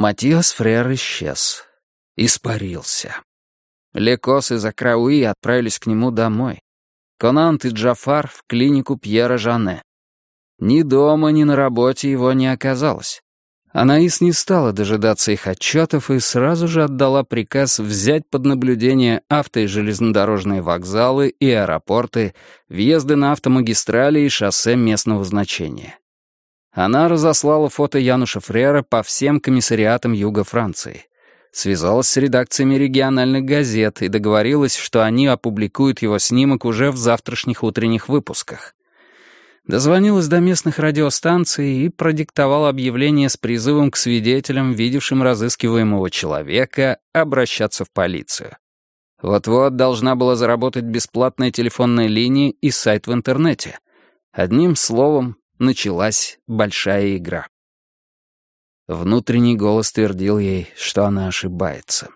Матиас Фрер исчез. Испарился. Лекос и Закрауи отправились к нему домой. Конант и Джафар в клинику Пьера Жане. Ни дома, ни на работе его не оказалось. Анаис не стала дожидаться их отчетов и сразу же отдала приказ взять под наблюдение авто- и железнодорожные вокзалы и аэропорты, въезды на автомагистрали и шоссе местного значения. Она разослала фото Януша Фрера по всем комиссариатам Юга Франции. Связалась с редакциями региональных газет и договорилась, что они опубликуют его снимок уже в завтрашних утренних выпусках. Дозвонилась до местных радиостанций и продиктовала объявление с призывом к свидетелям, видевшим разыскиваемого человека, обращаться в полицию. Вот-вот должна была заработать бесплатная телефонная линия и сайт в интернете. Одним словом, началась большая игра. Внутренний голос твердил ей, что она ошибается.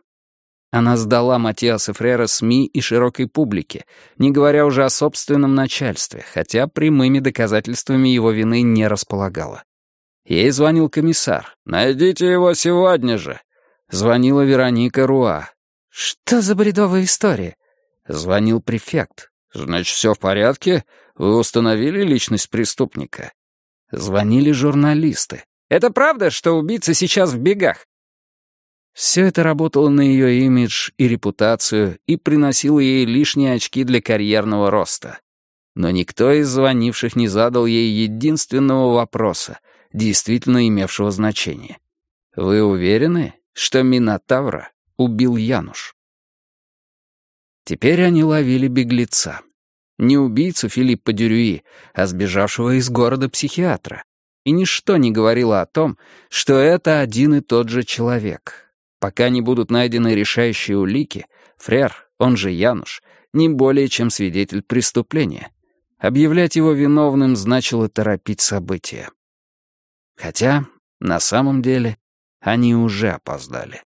Она сдала Матиаса Фрера СМИ и широкой публике, не говоря уже о собственном начальстве, хотя прямыми доказательствами его вины не располагала. Ей звонил комиссар. «Найдите его сегодня же!» Звонила Вероника Руа. «Что за бредовая история?» Звонил префект. «Значит, все в порядке? Вы установили личность преступника?» Звонили журналисты. «Это правда, что убийца сейчас в бегах?» Все это работало на ее имидж и репутацию и приносило ей лишние очки для карьерного роста. Но никто из звонивших не задал ей единственного вопроса, действительно имевшего значение. «Вы уверены, что Минотавра убил Януш?» Теперь они ловили беглеца. Не убийцу Филиппа Дюрюи, а сбежавшего из города психиатра. И ничто не говорило о том, что это один и тот же человек, Пока не будут найдены решающие улики, Фрер, он же Януш, не более чем свидетель преступления. Объявлять его виновным значило торопить события. Хотя, на самом деле, они уже опоздали.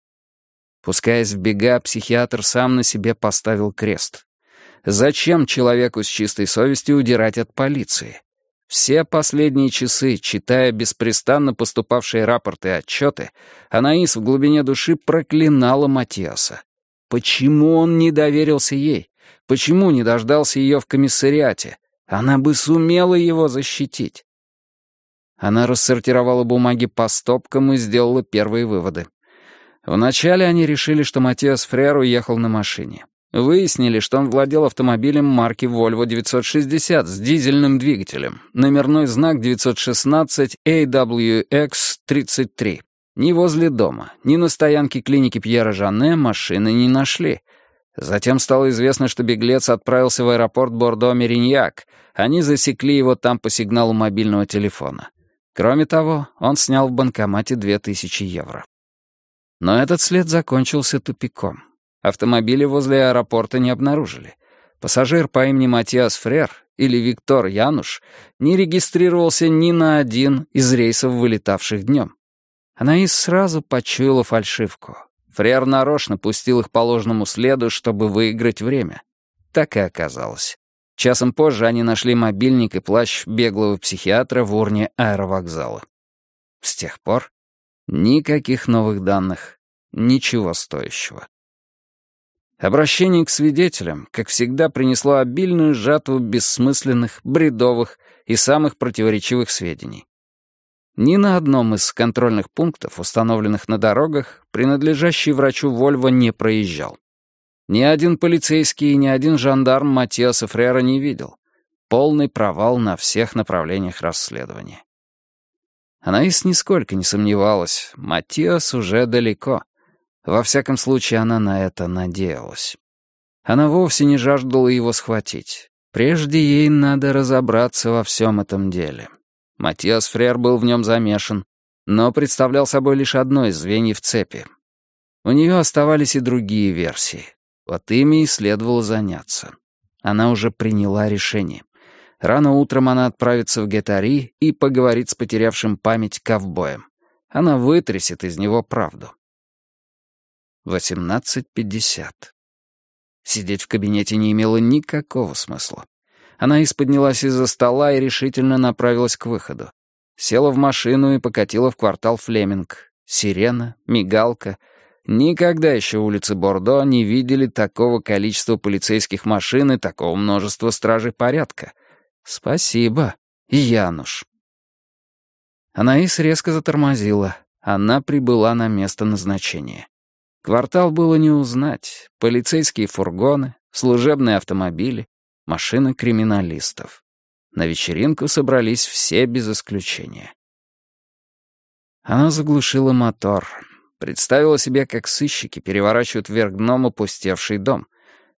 Пускаясь в бега, психиатр сам на себе поставил крест. Зачем человеку с чистой совестью удирать от полиции? Все последние часы, читая беспрестанно поступавшие рапорты и отчеты, Анаис в глубине души проклинала Матиаса. Почему он не доверился ей? Почему не дождался ее в комиссариате? Она бы сумела его защитить. Она рассортировала бумаги по стопкам и сделала первые выводы. Вначале они решили, что Матиас Фрер уехал на машине. Выяснили, что он владел автомобилем марки Volvo 960 с дизельным двигателем, номерной знак 916 AWX-33. Ни возле дома, ни на стоянке клиники Пьера Жанне машины не нашли. Затем стало известно, что беглец отправился в аэропорт Бордо-Мериньяк. Они засекли его там по сигналу мобильного телефона. Кроме того, он снял в банкомате 2000 евро. Но этот след закончился тупиком. Автомобиля возле аэропорта не обнаружили. Пассажир по имени Матиас Фрер или Виктор Януш не регистрировался ни на один из рейсов, вылетавших днем. Анаис сразу почуяла фальшивку. Фрер нарочно пустил их по ложному следу, чтобы выиграть время. Так и оказалось. Часом позже они нашли мобильник и плащ беглого психиатра в урне аэровокзала. С тех пор никаких новых данных, ничего стоящего. Обращение к свидетелям, как всегда, принесло обильную жатву бессмысленных, бредовых и самых противоречивых сведений. Ни на одном из контрольных пунктов, установленных на дорогах, принадлежащий врачу Вольво не проезжал. Ни один полицейский и ни один жандарм Матиаса Фрера не видел. Полный провал на всех направлениях расследования. Анаис нисколько не сомневалась, Матиас уже далеко — во всяком случае, она на это надеялась. Она вовсе не жаждала его схватить. Прежде ей надо разобраться во всем этом деле. Матиас Фрер был в нем замешан, но представлял собой лишь одно из звеньев цепи. У нее оставались и другие версии. Вот ими и следовало заняться. Она уже приняла решение. Рано утром она отправится в Гетари и поговорит с потерявшим память ковбоем. Она вытрясет из него правду. 18.50. Сидеть в кабинете не имело никакого смысла. Она исподнялась из-за стола и решительно направилась к выходу. Села в машину и покатила в квартал Флеминг. сирена, мигалка. Никогда еще улицы Бордо не видели такого количества полицейских машин и такого множества стражей порядка. Спасибо, Януш. Анаис резко затормозила. Она прибыла на место назначения. Квартал было не узнать. Полицейские фургоны, служебные автомобили, машины криминалистов. На вечеринку собрались все без исключения. Она заглушила мотор. Представила себе, как сыщики переворачивают вверх дном опустевший дом.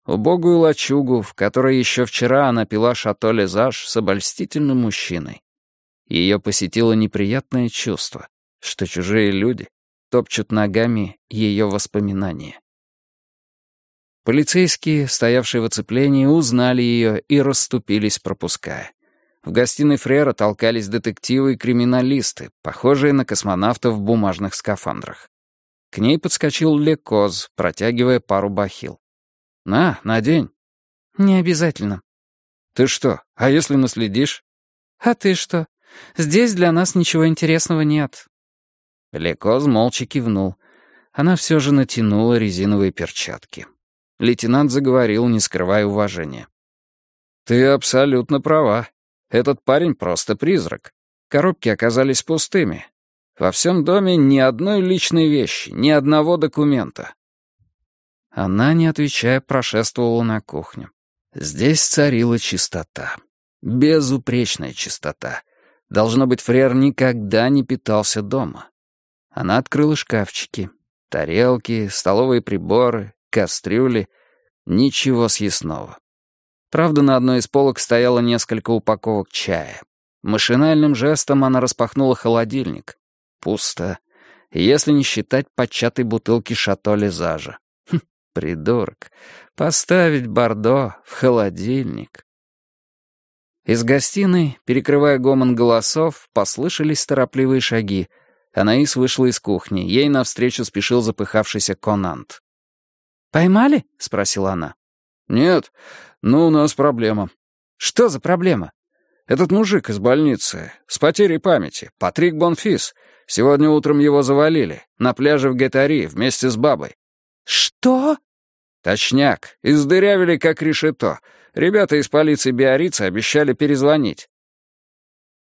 Убогую лачугу, в которой еще вчера она пила шато Лезаж с обольстительным мужчиной. Ее посетило неприятное чувство, что чужие люди топчут ногами ее воспоминания. Полицейские, стоявшие в оцеплении, узнали ее и расступились, пропуская. В гостиной Фрера толкались детективы и криминалисты, похожие на космонавтов в бумажных скафандрах. К ней подскочил Лекоз, протягивая пару бахил. «На, надень». «Не обязательно». «Ты что, а если наследишь?» «А ты что? Здесь для нас ничего интересного нет». Лекоз молча кивнул. Она все же натянула резиновые перчатки. Лейтенант заговорил, не скрывая уважения. «Ты абсолютно права. Этот парень просто призрак. Коробки оказались пустыми. Во всем доме ни одной личной вещи, ни одного документа. Она, не отвечая, прошествовала на кухню. Здесь царила чистота. Безупречная чистота. Должно быть, Фрер никогда не питался дома. Она открыла шкафчики. Тарелки, столовые приборы, кастрюли. Ничего съестного. Правда, на одной из полок стояло несколько упаковок чая. Машинальным жестом она распахнула холодильник. Пусто. Если не считать початой бутылки шато Лизажа. Хм, придурок. Поставить Бордо в холодильник. Из гостиной, перекрывая гомон голосов, послышались торопливые шаги. Анаис вышла из кухни. Ей навстречу спешил запыхавшийся Конант. «Поймали?» — спросила она. «Нет, но у нас проблема». «Что за проблема?» «Этот мужик из больницы, с потерей памяти, Патрик Бонфис. Сегодня утром его завалили, на пляже в Гетари, вместе с бабой». «Что?» «Точняк, издырявили как решето. Ребята из полиции Биорица обещали перезвонить».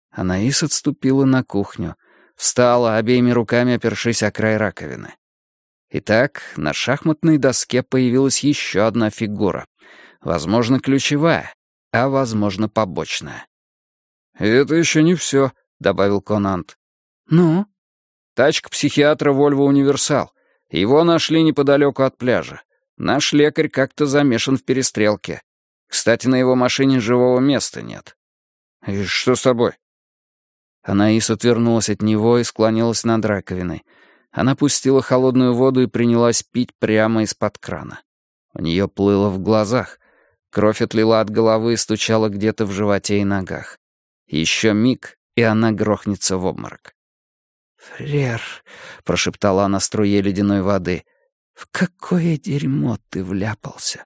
Анаис отступила на кухню, встала, обеими руками опершись о край раковины. Итак, на шахматной доске появилась еще одна фигура. Возможно, ключевая, а возможно, побочная. «Это еще не все», — добавил Конант. «Ну?» «Тачка психиатра Вольво Универсал. Его нашли неподалеку от пляжа. Наш лекарь как-то замешан в перестрелке. Кстати, на его машине живого места нет». «И что с тобой?» Анаис отвернулась от него и склонилась над раковиной. Она пустила холодную воду и принялась пить прямо из-под крана. У нее плыло в глазах. Кровь отлила от головы и стучала где-то в животе и ногах. Еще миг, и она грохнется в обморок. «Фрер», — прошептала она струе ледяной воды, — «в какое дерьмо ты вляпался?»